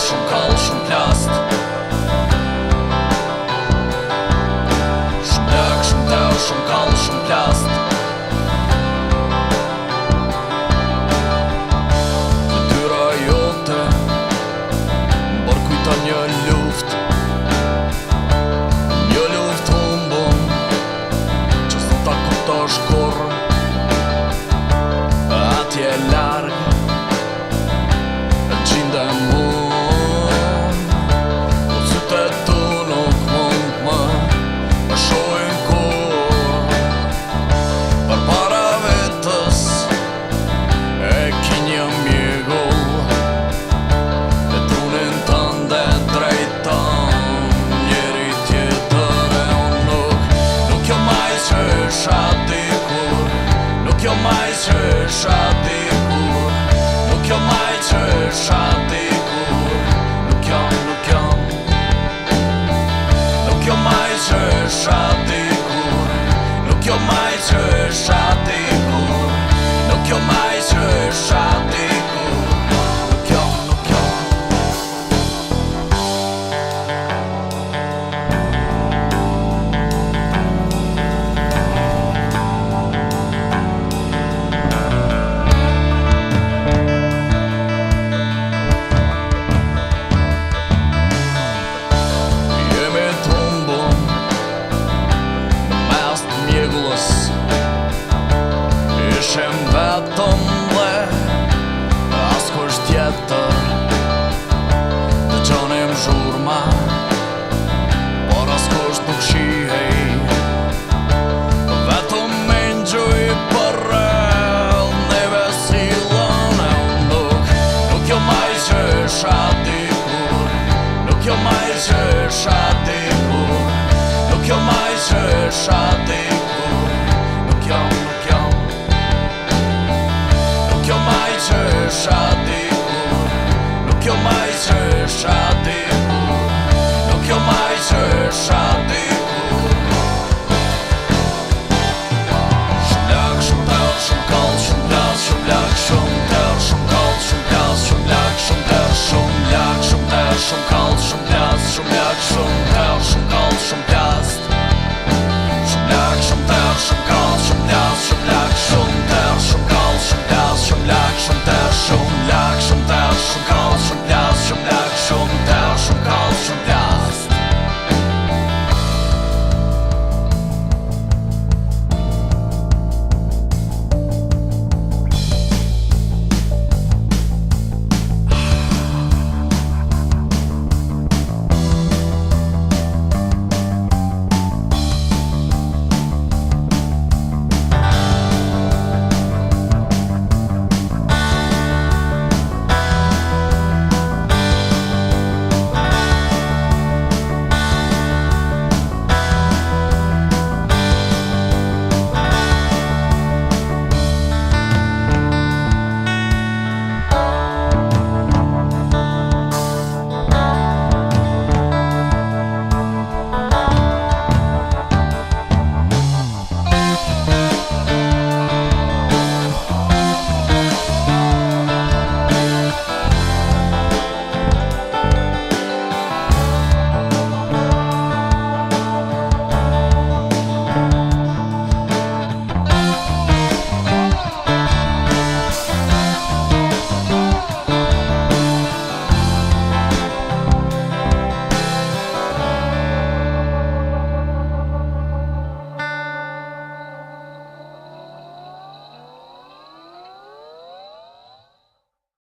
Flaschen, Kölsch und Last. Schnörkschen, Tauschen, Të qonim shurma, por askosht tuk shihej Po vetu më njëgjohi përrel, Ne si lënëm Nuk, nuk jo majë që e shatikur Nuk, nuk jo majë që e Nuk, jo majë që kallë Shumë plast, shumë plak, shumë tërë, shumë